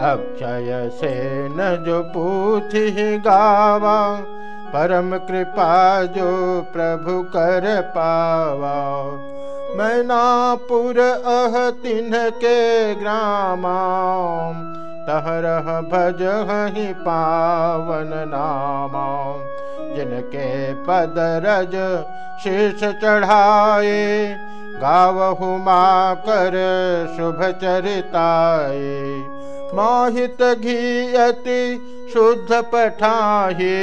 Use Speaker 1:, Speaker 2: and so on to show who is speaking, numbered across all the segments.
Speaker 1: अक्षय से न जो पूछी गावा, परम कृपा जो प्रभु कर पावा। मैनापुर अह तिन्ह के ग्रामा तहरह भज ही पावन नामा। जिनके पद रज शीर्ष चढ़ाए, गावहु माँ कर शुभ चरिताए। मोहित घी अति शुद्ध पठाहे।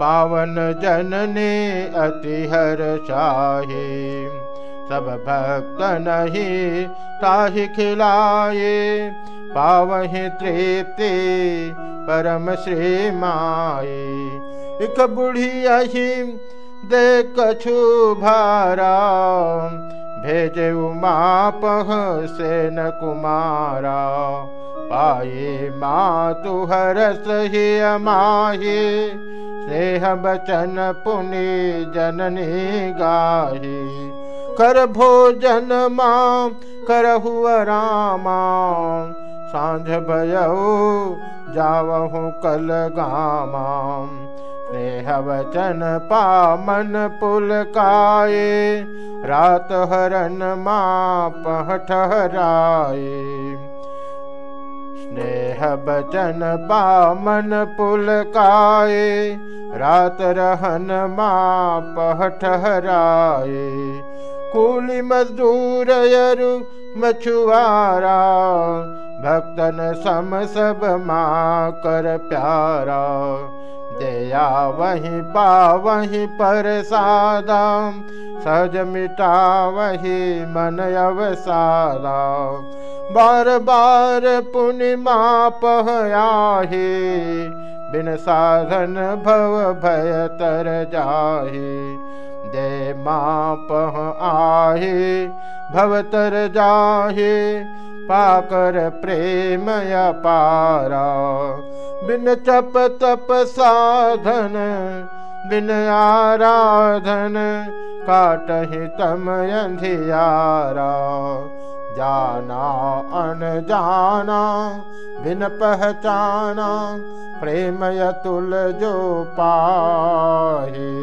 Speaker 1: पावन जनने अति हर शाहे सब भक्त नहीं ताहि खिलाए पावहि तृप्ति परम श्री माए बुढ़ी अही दे कछु भारा। भेजे पह सेन कुमारा। पाए माँ तुहर सही माहे स्नेह बचन पुनि जननी गाही। कर भोजन माँ, करहु रामा। साँझ भयऊ जावहु कल गामा स्नेह पामन पुलकाये रात हरन मापहठहराये स्नेह बचन पा मन पुलका रातन मा पहठराये कुली मदूर मच्छुारा सम सब माँ कर प्यारा। दया वही पर सादा सहज मिटा वही मन अवसादा। बार बार पुनिमा पहयाहे बिन साधन भव भय तर जाहे। दे माँ पह आहे, भव तर जाहे, पाकर प्रेम पारा बिन चप तप साधन, बिन आराधन, काटहि तम अंधियारा। जाना अन जाना बिन पहचाना, प्रेम तुल जो पाहे।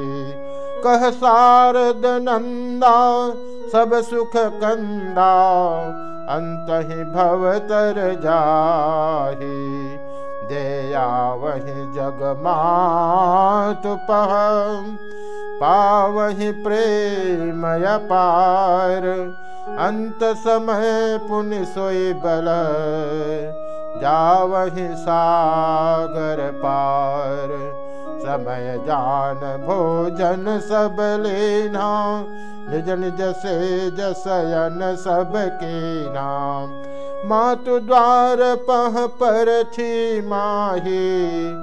Speaker 1: कह सारद नंदा, सब सुख कंदा, अंत ही भवतर जाही। दया वही जग मात पह पावहि प्रेमय पार अंत समय पुण्य सोई बल, जावहि सागर पार। समय जान भोजन सब लेना, निज निज से जसयन सब के नाम मातु द्वार पह पर छी माही,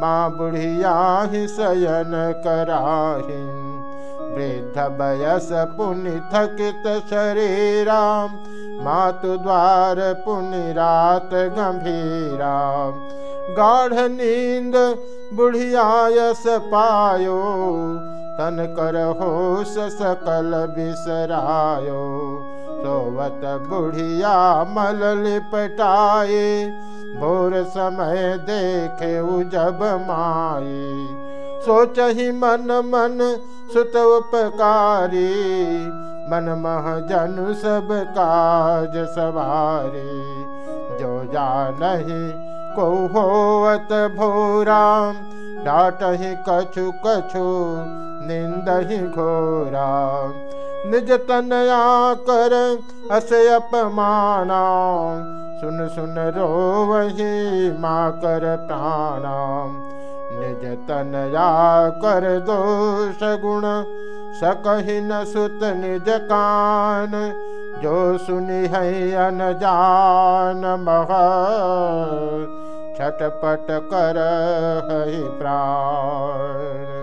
Speaker 1: माँ बुढ़िया ही शयन कराही। वृद्ध बयस पुण्य थकित शरीरा, मातु द्वार पुण्य रात गंभीरा। गाढ़ नींद बुढ़ियायस पायो, तन कर होश सकल बिसरायो। सोवत बुढ़िया मल लिपटाए भोर समय देखे जब माए। सोच ही मन मन सुत उपकारी, मन मह जनु सब काज सवारी। जो जा नहीं को होवत भोरा डाट ही कछु कछु निंद ही घोरा। निज तनया कर अस अपमाना। सुन सुन रो वही माँ कर प्राणा। निज तनया कर दोष गुण सकहि न सुत निज कान। जो सुनि है अनजान मह, छटपट कर प्राण।